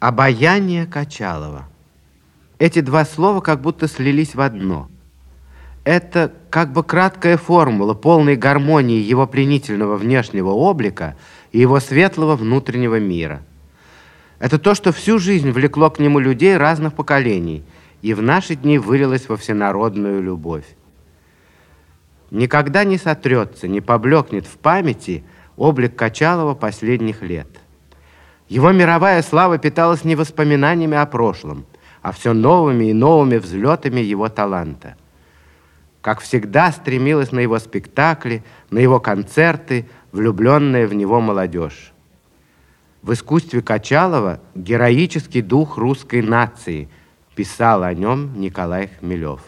Обаяние Качалова. Эти два слова как будто слились в одно. Это как бы краткая формула полной гармонии его пленительного внешнего облика и его светлого внутреннего мира. Это то, что всю жизнь влекло к нему людей разных поколений и в наши дни вылилось во всенародную любовь. Никогда не сотрется, не поблекнет в памяти облик Качалова последних лет – его мировая слава питалась не воспоминаниями о прошлом, а все новыми и новыми взлетами его таланта. Как всегда стремилась на его спектакли, на его концерты влюбленная в него молодежь. В искусстве Качалова героический дух русской нации, писал о нем Николай Хмелев.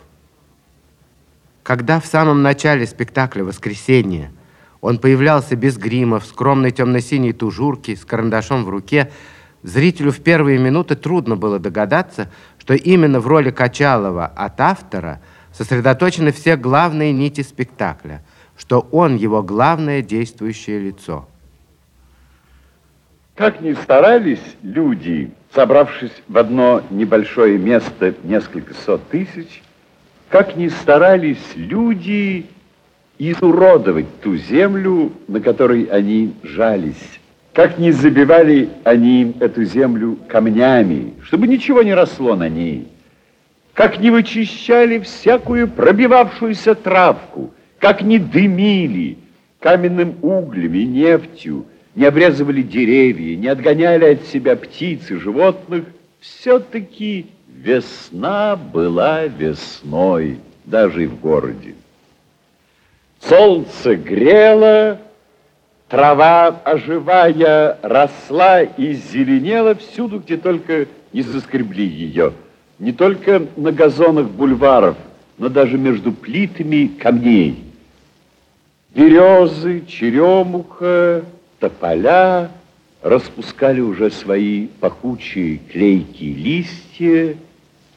Когда в самом начале спектакля «Воскресенье» Он появлялся без грима, в скромной темно-синей тужурке, с карандашом в руке. Зрителю в первые минуты трудно было догадаться, что именно в роли Качалова от автора сосредоточены все главные нити спектакля, что он его главное действующее лицо. Как ни старались люди, собравшись в одно небольшое место несколько сот тысяч, как ни старались люди изуродовать ту землю, на которой они жались. Как не забивали они эту землю камнями, чтобы ничего не росло на ней. Как не вычищали всякую пробивавшуюся травку, как не дымили каменным углем и нефтью, не обрезывали деревья, не отгоняли от себя птиц и животных, все-таки весна была весной, даже и в городе. Солнце грело, трава, оживая, росла и зеленела всюду, где только не заскребли ее. Не только на газонах бульваров, но даже между плитами камней. Березы, черемуха, тополя распускали уже свои пахучие клейкие листья,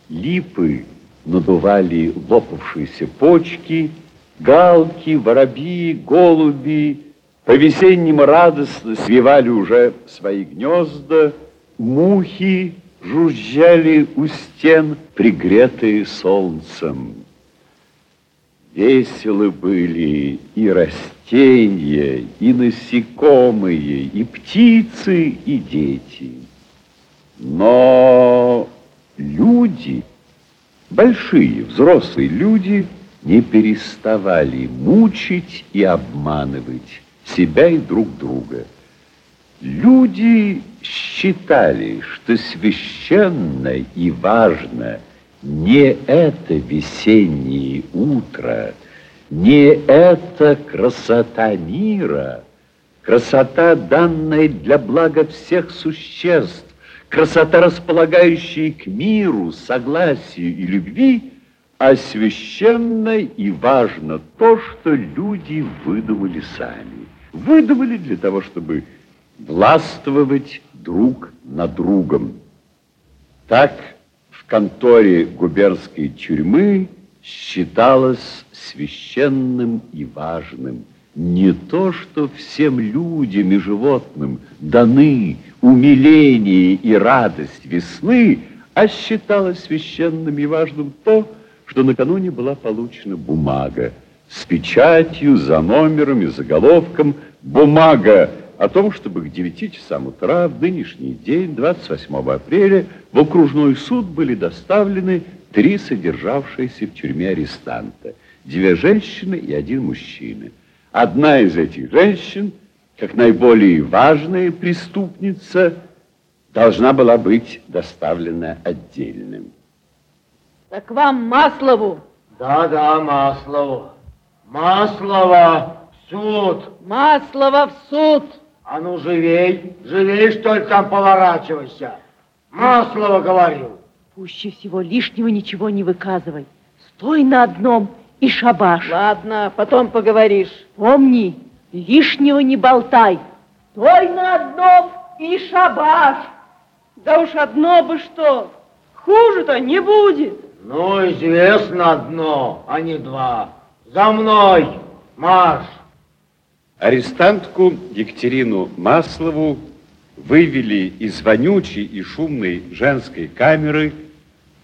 липы надували лопавшиеся почки — Галки, воробьи, голуби по-весеннему радостно свивали уже свои гнезда, мухи жужжали у стен, пригретые солнцем. Веселы были и растения, и насекомые, и птицы, и дети. Но люди, большие, взрослые люди – не переставали мучить и обманывать себя и друг друга. Люди считали, что священно и важно не это весеннее утро, не эта красота мира, красота, данная для блага всех существ, красота, располагающая к миру, согласию и любви, а священно и важно то, что люди выдумали сами. Выдумали для того, чтобы властвовать друг над другом. Так в конторе губернской тюрьмы считалось священным и важным не то, что всем людям и животным даны умиление и радость весны, а считалось священным и важным то, что накануне была получена бумага с печатью, за номером и заголовком «Бумага о том, чтобы к 9 часам утра в нынешний день, 28 апреля, в окружной суд были доставлены три содержавшиеся в тюрьме арестанта, две женщины и один мужчина. Одна из этих женщин, как наиболее важная преступница, должна была быть доставлена отдельным. Так вам Маслову? Да, да, Маслову. Маслова в суд. Маслова в суд. А ну, живей, живей, что ли, там поворачивайся. Маслова говорил. Пуще всего лишнего ничего не выказывай. Стой на одном и шабаш. Ладно, потом поговоришь. Помни, лишнего не болтай. Стой на одном и шабаш. Да уж одно бы что. Хуже-то не будет. Ну, известно одно, а не два. За мной, марш! Арестантку Екатерину Маслову вывели из вонючей и шумной женской камеры,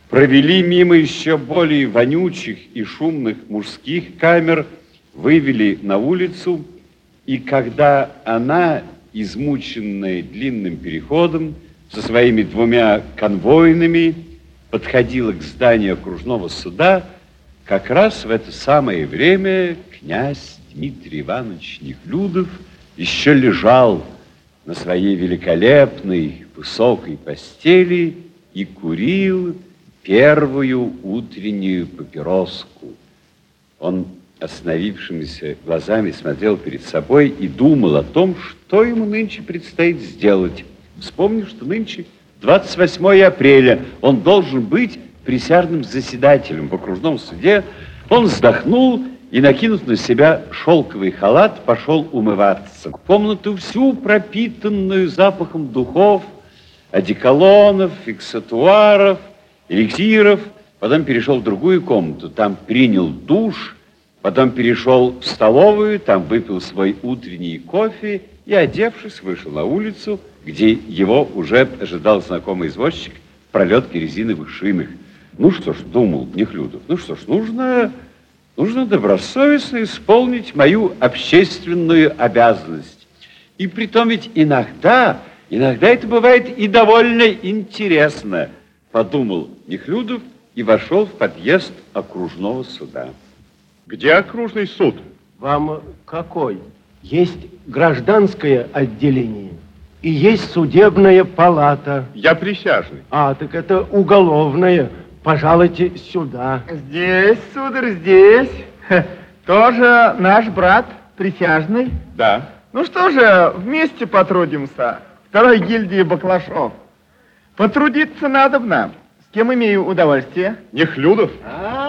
провели мимо еще более вонючих и шумных мужских камер, вывели на улицу, и когда она, измученная длинным переходом, со своими двумя конвойными, подходила к зданию окружного суда, как раз в это самое время князь Дмитрий Иванович Нехлюдов еще лежал на своей великолепной высокой постели и курил первую утреннюю папироску. Он остановившимися глазами смотрел перед собой и думал о том, что ему нынче предстоит сделать. Вспомнил, что нынче 28 апреля он должен быть присяжным заседателем в окружном суде. Он вздохнул и, накинув на себя шелковый халат, пошел умываться. Комнату всю пропитанную запахом духов, одеколонов, фиксатуаров, эликсиров. Потом перешел в другую комнату, там принял душ, потом перешел в столовую, там выпил свой утренний кофе и, одевшись, вышел на улицу, где его уже ожидал знакомый извозчик в пролетке резиновых шинах. Ну что ж, думал Нехлюдов, ну что ж, нужно Нужно добросовестно исполнить мою общественную обязанность. И притом ведь иногда, иногда это бывает и довольно интересно, подумал Нехлюдов и вошел в подъезд окружного суда. Где окружный суд? Вам какой? Есть гражданское отделение и есть судебная палата. Я присяжный. А, так это уголовное. Пожалуйте сюда. Здесь, сударь, здесь. Тоже наш брат присяжный? Да. Ну что же, вместе потрудимся. Второй гильдии Баклашов. Потрудиться надо в нам. С кем имею удовольствие? Нехлюдов? А, и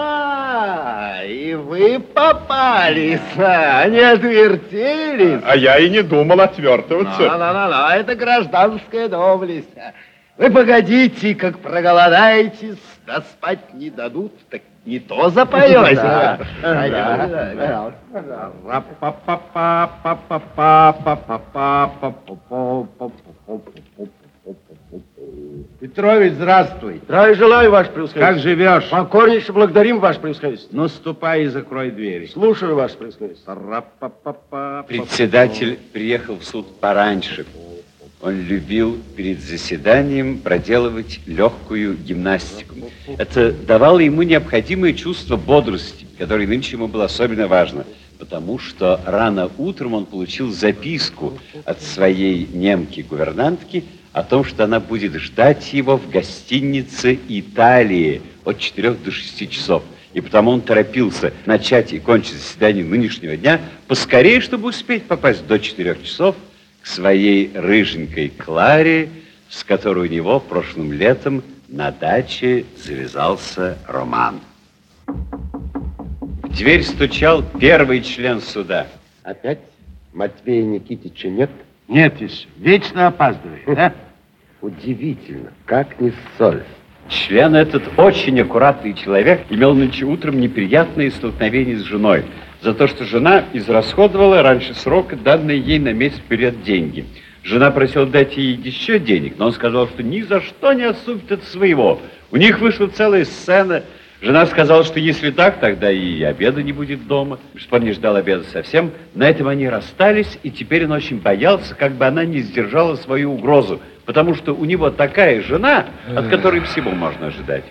вы попались, а, не отвертелись. А я и не думал отвертываться. Ну-ну-ну, это гражданская доблесть. Вы погодите, как проголодаетесь, да спать не дадут, так не то запоете. Петрович, здравствуй. Здравия желаю, ваше превосходительство. Как живешь? Покорнейше благодарим, ваше превосходительство. Ну, ступай и закрой двери. Слушаю, ваше превосходительство. Председатель приехал в суд пораньше. Он любил перед заседанием проделывать легкую гимнастику. Это давало ему необходимое чувство бодрости, которое нынче ему было особенно важно, потому что рано утром он получил записку от своей немки-гувернантки о том, что она будет ждать его в гостинице Италии от 4 до 6 часов. И потому он торопился начать и кончить заседание нынешнего дня поскорее, чтобы успеть попасть до 4 часов к своей рыженькой Кларе, с которой у него прошлым летом на даче завязался роман. В дверь стучал первый член суда. Опять Матвея Никитича нет? Нет еще. Вечно опаздывает, да? Удивительно, как не соль. Член этот очень аккуратный человек имел нынче утром неприятные столкновения с женой за то, что жена израсходовала раньше срока данные ей на месяц вперед деньги. Жена просила дать ей еще денег, но он сказал, что ни за что не отступит от своего. У них вышла целая сцена. Жена сказала, что если так, тогда и обеда не будет дома. Шпор не ждал обеда совсем. На этом они расстались, и теперь он очень боялся, как бы она не сдержала свою угрозу, потому что у него такая жена, от которой всего можно ожидать.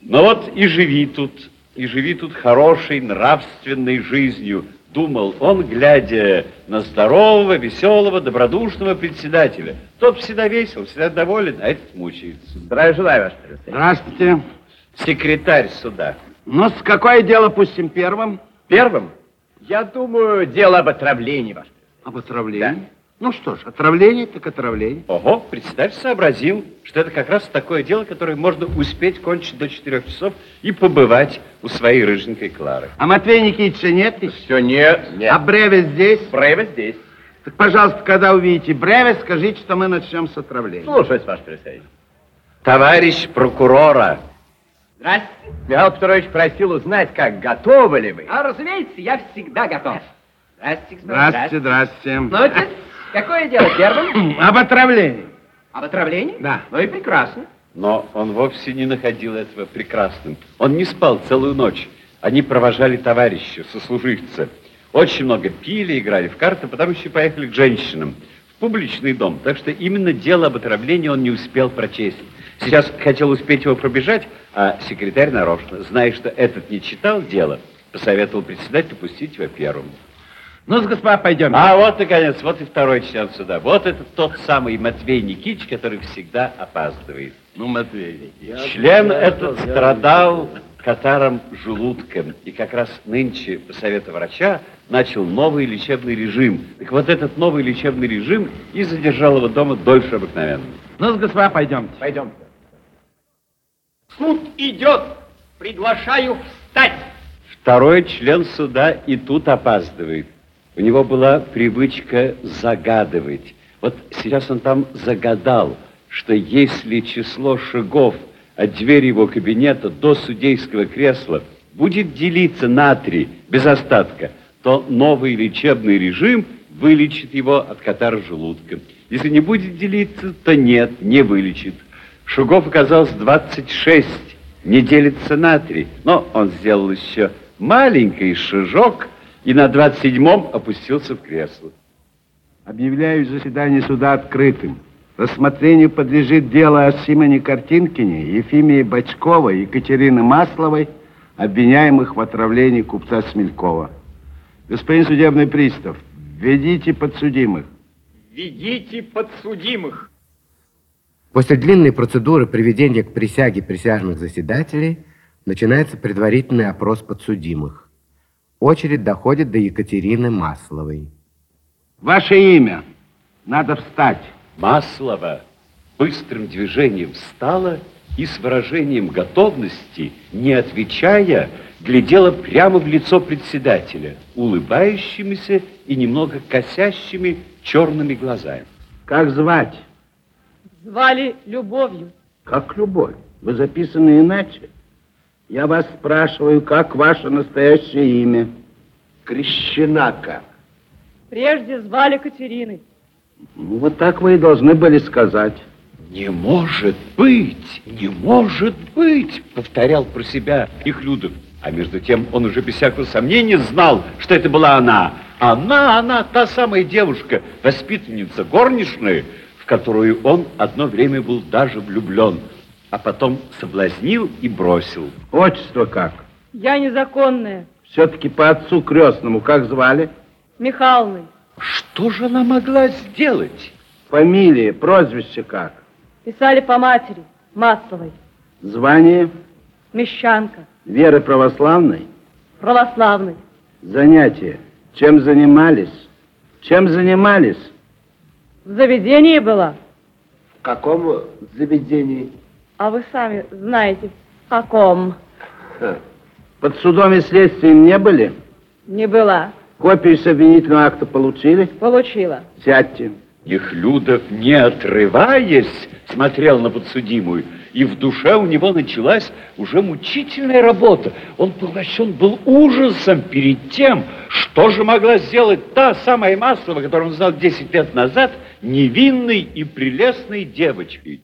Но вот и живи тут, и живи тут хорошей нравственной жизнью, думал он, глядя на здорового, веселого, добродушного председателя. Тот всегда весел, всегда доволен, а этот мучается. Здравия желаю, ваше Здравствуйте. Секретарь суда. Ну, с какое дело пустим первым? Первым? Я думаю, дело об отравлении, ваше Об отравлении? Ну что ж, отравление так отравление. Ого, представь, сообразил, что это как раз такое дело, которое можно успеть кончить до четырех часов и побывать у своей рыженькой Клары. А Матвея Никитича нет? Все нет. А Бреве здесь? Бреве здесь. Так, пожалуйста, когда увидите Бреве, скажите, что мы начнем с отравления. Слушаюсь, ваше превосходительство. Товарищ прокурора, Здравствуйте. Михаил Петрович просил узнать, как готовы ли вы. А, разумеется, я всегда готов. Здравствуйте. Здравствуйте, здравствуйте. Ну, Какое дело первым? Об отравлении. Об отравлении? Да. Ну и прекрасно. Но он вовсе не находил этого прекрасным. Он не спал целую ночь. Они провожали товарища, сослуживца. Очень много пили, играли в карты, потом еще поехали к женщинам в публичный дом. Так что именно дело об отравлении он не успел прочесть. Сейчас хотел успеть его пробежать, а секретарь нарочно, зная, что этот не читал дело, посоветовал председателю пустить его первым. Ну, господа, пойдем. А вот, наконец, вот и второй член суда. Вот это тот самый Матвей Никитич, который всегда опаздывает. Ну, Матвей. Член этот страдал катаром желудком. И как раз нынче, по совету врача, начал новый лечебный режим. Так вот этот новый лечебный режим и задержал его дома дольше обыкновенного. Ну, господа, пойдемте. Пойдем. Суд идет. Приглашаю встать. Второй член суда и тут опаздывает. У него была привычка загадывать. Вот сейчас он там загадал, что если число шагов от двери его кабинета до судейского кресла будет делиться на три без остатка, то новый лечебный режим вылечит его от катара желудка. Если не будет делиться, то нет, не вылечит. Шагов оказалось 26, не делится на три. Но он сделал еще маленький шажок и на 27-м опустился в кресло. Объявляю заседание суда открытым. Рассмотрению подлежит дело о Симоне Картинкине, Ефимии Бочковой и Екатерины Масловой, обвиняемых в отравлении купца Смелькова. Господин судебный пристав, введите подсудимых. Ведите подсудимых. После длинной процедуры приведения к присяге присяжных заседателей начинается предварительный опрос подсудимых. Очередь доходит до Екатерины Масловой. Ваше имя. Надо встать. Маслова быстрым движением встала и с выражением готовности, не отвечая, глядела прямо в лицо председателя, улыбающимися и немного косящими черными глазами. Как звать? Звали Любовью. Как любовь. Вы записаны иначе. Я вас спрашиваю, как ваше настоящее имя? Крещенака. Прежде звали Катериной. Ну, вот так вы и должны были сказать. «Не может быть! Не может быть!» — повторял про себя Ихлюдов. А между тем он уже без всякого сомнения знал, что это была она. Она, она, та самая девушка, воспитанница горничная, в которую он одно время был даже влюблен, а потом соблазнил и бросил. Отчество как? Я незаконная. Все-таки по отцу крестному как звали? Михайловной. Что же она могла сделать? Фамилия, прозвище как? Писали по матери, Масловой. Звание? Мещанка. Веры православной? Православной. Занятия? Чем занимались? Чем занимались? В заведении была. В каком заведении? А вы сами знаете, в каком. Под судом и следствием не были? Не была. Копию с обвинительного акта получили? Получила. Сядьте. Нехлюдов, не отрываясь, смотрел на подсудимую, и в душе у него началась уже мучительная работа. Он поглощен был ужасом перед тем, что же могла сделать та самая Маслова, которую он знал 10 лет назад, невинной и прелестной девочкой.